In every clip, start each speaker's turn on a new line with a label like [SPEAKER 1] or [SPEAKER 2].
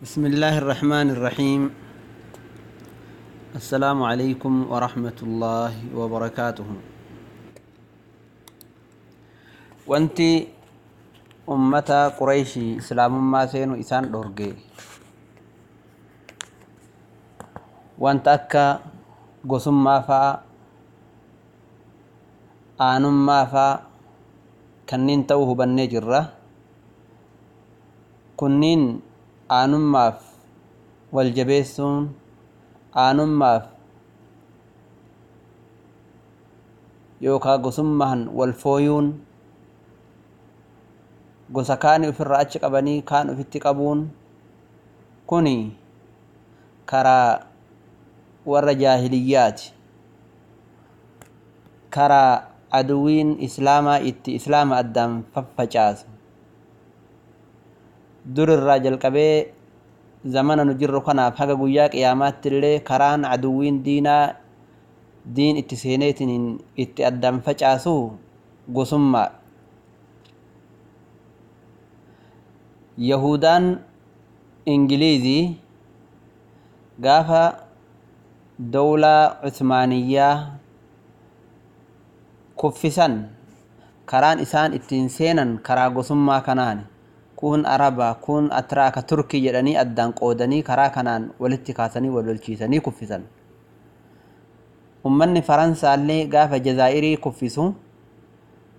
[SPEAKER 1] بسم الله الرحمن الرحيم. السلام عليكم ورحمة الله وبركاته. وانت أمة قريشي سلام ما سينو إسان دورجي. وانت أكا قسم ما فا آنم ما فا كنين توه بني جرة. كنين aanummaaf wal jabeessuun aanummaaf yookaa gosummaan wal fooyuun gosa kaani ofirraa achi qabanii kaan ofitti qabuun kuni karaa warra jaahiliyyaati. Karaa aduwiin islaamaa itti islaama addaan faffacaasu dur irraa jalqabee zamana nu jirru kanaaf haga guyyaa qiyaamaatti illee karaan aduwiin diinaa diin itti seeneetiin itti addaan facaasu gosummaa. Yahudaan ingiliizii gaafa dawlaa cusmaaniyyaa kuffisan karaan isaan ittiin seenan karaa gosummaa kanaani كون أربا كون أتراك تركي يلاني أدان قوداني كراكنان والاتكاثاني والولتشيثاني كفيثان أمان فرنسا اللي قاف جزائري كفيثو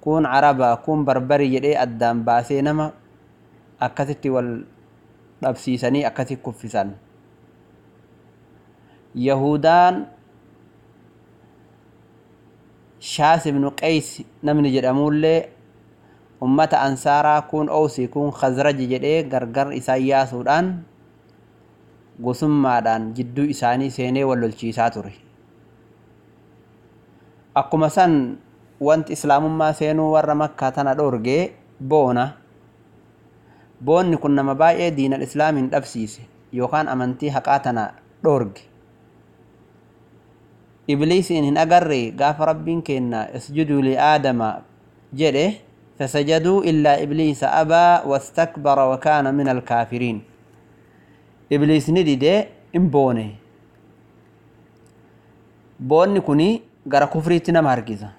[SPEAKER 1] كون عربا كون بربري يلي أدان باسينما أكثت والأبسيثاني أكثت كفيثان يهودان شاس بن قيس نمن جرامو ummata ansaaraa kun owsi kun khazraji jedhee gargar isaan yaasuudhaan gosummaadhaan jidduu isaanii seenee wal lolchiisaa ture. Akkuma san wanti islaamummaa seenuu warra makkaa tana dhorgee boona. Boonni kun nama baay'ee diinal islaamin dhabsiise yookaan amantii haqaa tana dhorge ibliisiin hin agarre gaafa rabbiin kenna isjuduu liaadama jedhe فسجدوا إلا إبليس أبى واستكبر وكان من الكافرين إبليس ندي إن بوني بوني كوني غرا كفريتنا ماركزا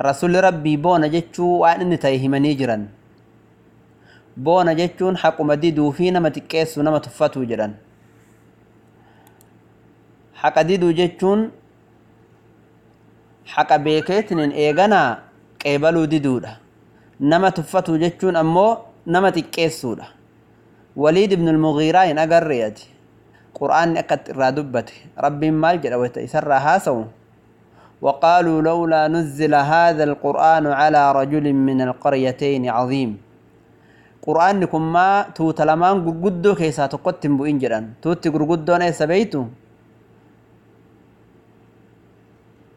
[SPEAKER 1] رسول ربي بونا جتشو وان إن تيهمني جران بونا جتشون حق مديدو في نما تكيس ونما تفتو جران حق ديدو جتشون حق بيكيتن إيغانا qeebaluu diduudha nama tuffatu jechuun ammoo nama xiqqeessuudha waliid ibnu lmugiiraa hin agarre ati qur'aanni akkatti irraa dubbate rabbiin maal jedha wata isarraa haasawu وقالوا لولا نزل هذا القرآن على رجل من القريتين عظيم قرآن كما توت لمان غرغدو كيسا تقتم بو إنجران توت غرغدو نيسا بيتو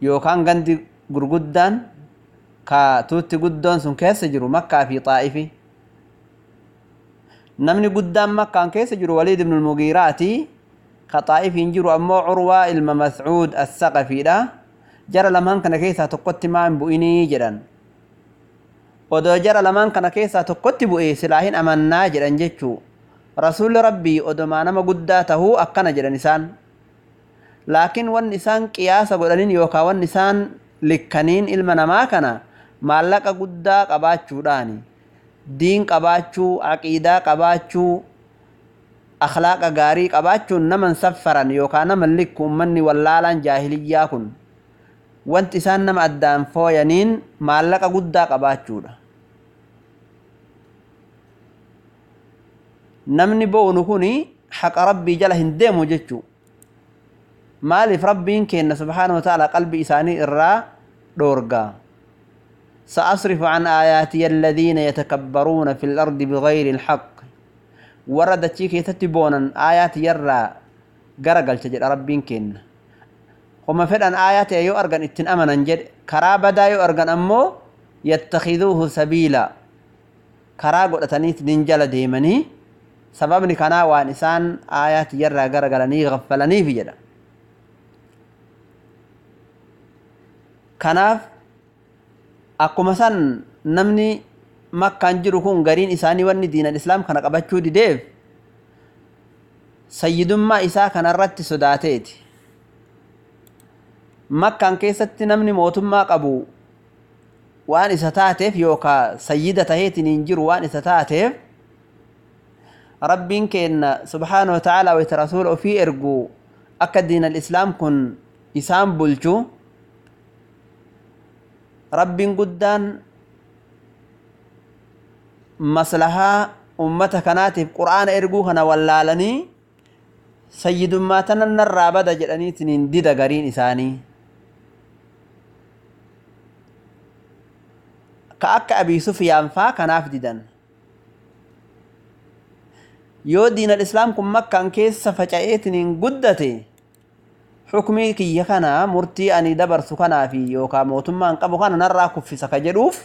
[SPEAKER 1] يوكان غندي غرغدان ka tuutti guddoon sun keessa jiru makkaa fi xaa'ifi namni guddaan makkaan keessa jiru waliid ibnu lmugiiraati ka xaa'ifiin jiru ammoo curwaa ilma mascuud assaqafiidha jara lamaan kana keessaa tokkotti maa hin bu'inii jedhan odoo jara lamaan kana keessaa tokkotti bu'e silaa hin amannaa jedhan jechuu rasuulli rabbii odomaa nama guddaa tahuu akkana jedhan isaan laakiin wanni isaan qiyaasa godhaniin yookaan wanni isaan likkaniin ilma namaa kana maallaqa guddaa qabaachuudhaani. Diin qabaachuu aqiidaa qabaachuu akhlaaqa gaarii qabaachuun naman saffaran yookaan naman likku ummanni wallaalaan jaahiliyyaa kun. Wanti isaan nama addaan fooyaniin maallaqa guddaa qabaachuudha. Namni bo'unu kun haqa rabbii jala hin deemu jechuu. Maaliif rabbiin kenna subhaanahu wa ta'ala qalbii isaanii irraa dhoorgaa سأصرف عن آياتي الذين يتكبرون في الأرض بغير الحق. ورد تيكي تتبونا آيات يرى قرقل تجد ربين كن. وما فلان آيات يو أرغن اتن أمنا جد كرابة دايو أرغن أمو يتخذوه سبيلا. كرابة تتنيت ننجل ديمني. سبب نكنا وانسان آيات يرى قرقلني غفلني في جد كناف akkuma san namni makkaan jiru kun gariin isaanii wanni diinan islaam kana qabachuu dideef sayyidummaa isaa kanarratti sodaateeti makkaan keessatti namni mootummaa qabu waan isa taateef yookaa sayyida taheetiin hin jiru waan isa taateef rabbiin keenna subhaanahu wa ta'aalaa wayta rasuula ofii ergu akka diin al-islaam kun isaan bulchu rabbiin guddaan maslahaa ummata kanaatiif qur'aana erguu kana wallaalanii sayyidummaa tana narraa bada jedhaniitiin hin dida gariin isaanii. Ka akka abii faa kanaaf didan. Yoo diin al-islaam kun makkaan keessa faca'eetiin hin guddate xukmii kiyya kana murtii ani dabarsu kanaa fi yookaan mootummaan qabu kana narraa kuffisa ka jedhuuf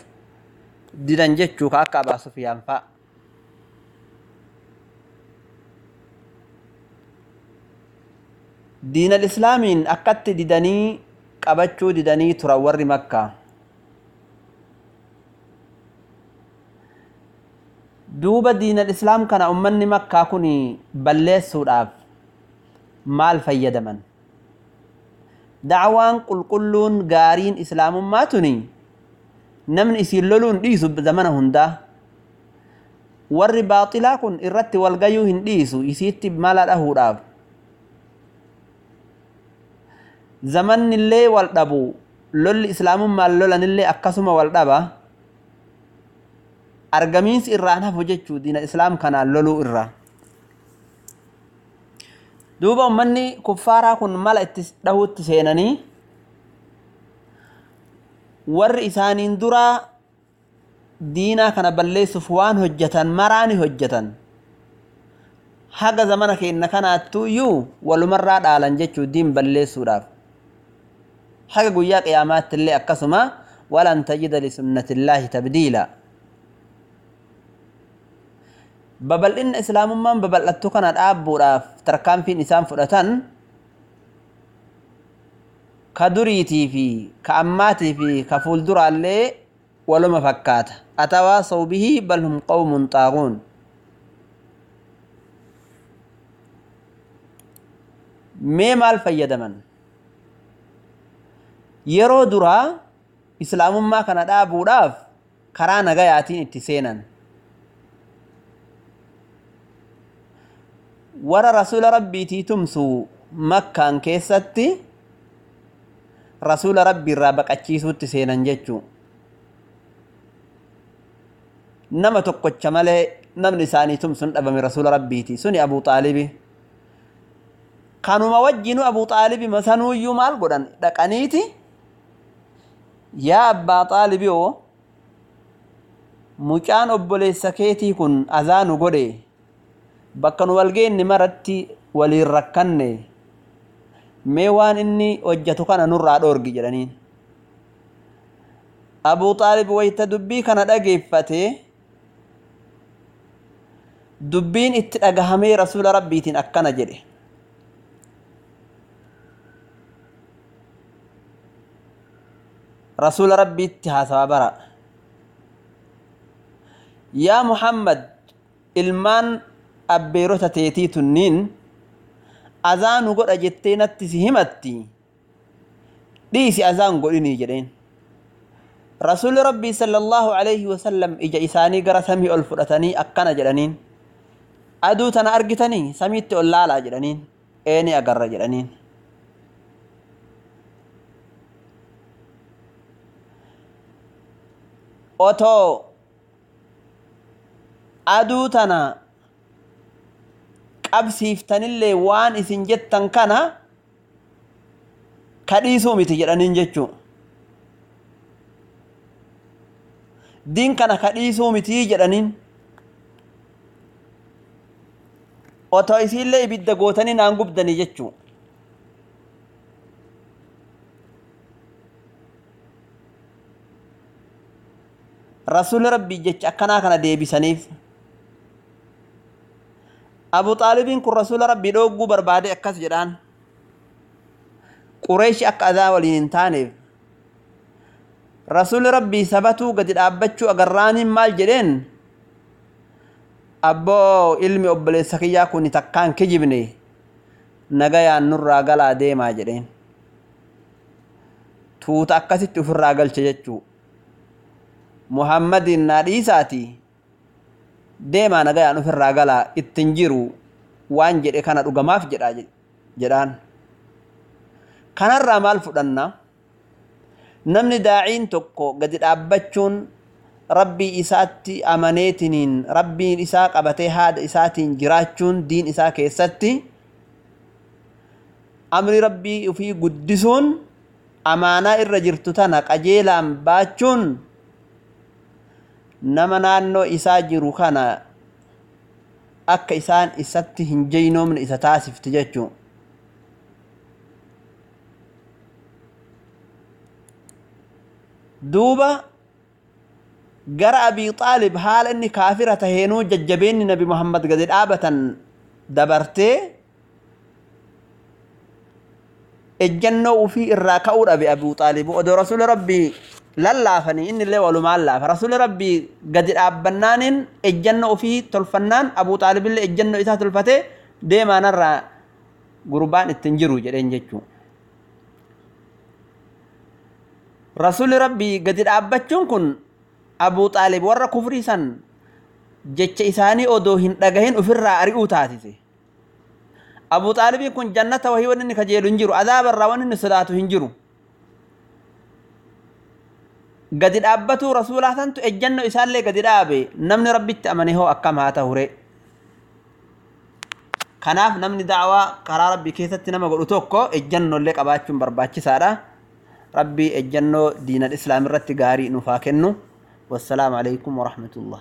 [SPEAKER 1] didan jechuu ka akka abaa sufyaan faa diin al-islaamiin akkatti didanii qabachuu didanii turan warri makkaa duuba diin al-islaam kana ummanni makkaa kun balleessuudhaaf maal fayyadaman دعوان قل قلون قارين إسلام ما تني. نمن إسيل لولون ديسو بزمن هندا. ور باطلا كن إرت والقيو هنديسو إسيت بمالا أهوراب زمن اللي والدبو. لول إسلام ما لولن اللي أكسم والدبا. أرقمينس إرانها فجتشو دين إسلام كان لولو إرانها duuba ummanni kuffaaraa kun mala itti dhahuutti seenanii warri isaaniin duraa diinaa kana balleessuuf waan hojjetan maraani hojjetan. Haga zamana keenna kanaattuu iyyuu walumarraa dhaalan jechuu diin balleessuudhaaf. Haga guyyaa qiyaamaatti illee akkasuma walan tajida lisunnatillaahi tabdiila babal'inna islaamummaan babal'attu kana dhaabbuudhaaf tarkaanfiin isaan fudhatan ka duriitii fi ka ammaatii fi ka fuulduraallee waluma fakkaata. Atawaasaw bihi bal hum qawmun xaaguun mee maal fayyadaman? Yeroo duraa islaamummaa kana dhaabuudhaaf karaa nagayaatiin itti seenan warra rasuula rabbiitii tumsu makkaan keessatti rasuula rabbii irraa baqachiisuutti seenan jechuu. Nama tokkocha malee namni isaanii tumsun dhabame rasuula rabbiiti. Suni abuu xaalibi kanuma wajjinu abuu xaalibi masanuuyyuu maal godhan? Dhaqaniiti? Yaa abbaa xaalibi oo mucaan obboleessa keetii kun azaanu godhe bakka nu walgeenni maratti waliin rakkanne mee waan inni hojjetu kana nurraa dhoorgi jedhaniin. Abuu xaalib wayta dubbii kana dhageeffate dubbiin itti dhagahamee rasuula rabbiitiin akkana jedhe. Rasuula rabbiitti haasawa bara. Yaa muhammad ilmaan abbeerota teetii tunniin azaanu godha jettee natti si himatti dhiisi azaan godhinii jedheen rasuulli rabbii sallallahu alaihi wasallam ija isaanii gara samii ol fudhatanii akkana jedhaniin aduu tana argitanii samiitti ol laalaa jedhaniin eeni agarra jedhaniin otoo aduu tana qabsiiftanillee waan isin jettan kana kadhiisuu miti jedhaniin jechuu. Diin kana kadhiisuu miti jedhaniin. Otoo isiillee ibidda gootanii naan gubdanii jechuu. Rasuuli rabbii jecha akkanaa kana deebisaniif abu xaalibiin kun rasuula rabbii dhoogguu barbaade akkas jedhaan qureeshi akka adaa waliin hin taaneef. Rasuuli rabbii sabatuu gadi dhaabbachuu agarraaniin maal jedheen? Abboo ilmi obboleessa kiyyaa kun takkaan kijibne nagayaan nurraa galaa deemaa jedheen. Tuuta akkasitti ofirraa galche jechuu. Muhammadin naa dhiisaati deemaa nagayaan ofirraa galaa ittin jiru waan jedhe kana dhugamaaf jedha jedhaan. Kanarraa maal fudhanna namni daaciin tokko gadi dhaabbachuun rabbii isaatti amaneetiniin rabbiin isaa qabatee haada isaatiin jiraachuun diin isaa keessatti amri rabbii ufii guddisuun amaanaa irra jirtu tana qajeelaan baachuun nama naannoo isaa jiru kana akka isaan isatti hin jeynoomne isa taasifti jechuu duuba gara abii xaalib haala inni kaafira taheenuu jajjabeenni nabi muhammad gadi dhaabatan dabartee ejjannoo ufii irraa ka'uu dhabe abuu xaalib odoo rasuli rabbii lallaafanii inni illee walumaan laafa rasuli rabbii gadi dhaabbannaaniin ejjannoo ufii tolfannaan abuu xaalibillee ejjannoo isaa tolfatee deemaanarraa gurbaan ittiin jiru jedheen jechuu rasuli rabbii gadi dhaabbachuun kun abuu xaalib warra kufrii san jecha isaanii odoo hin dhagahin ofirraa ari'uu taasise. Abuu xaalibii kun jannata wahii wanni inni kajeelu hin jiru adaabarraa wanni inni sodaatu hin jiru gadi dhaabbatuu rasuulaa santu ejjannoo isaallee gadi dhaabe namni rabbitti amane hoo akkam haa ta'ure kanaaf namni da'awaa karaa rabbii keessatti nama godhu tokko ejjannollee qabaachuun barbaachisaadha. Rabbii ejjannoo diinal islaam irratti gaarii nuuf haa kennu. Wassalaamu alaikum warahmatullah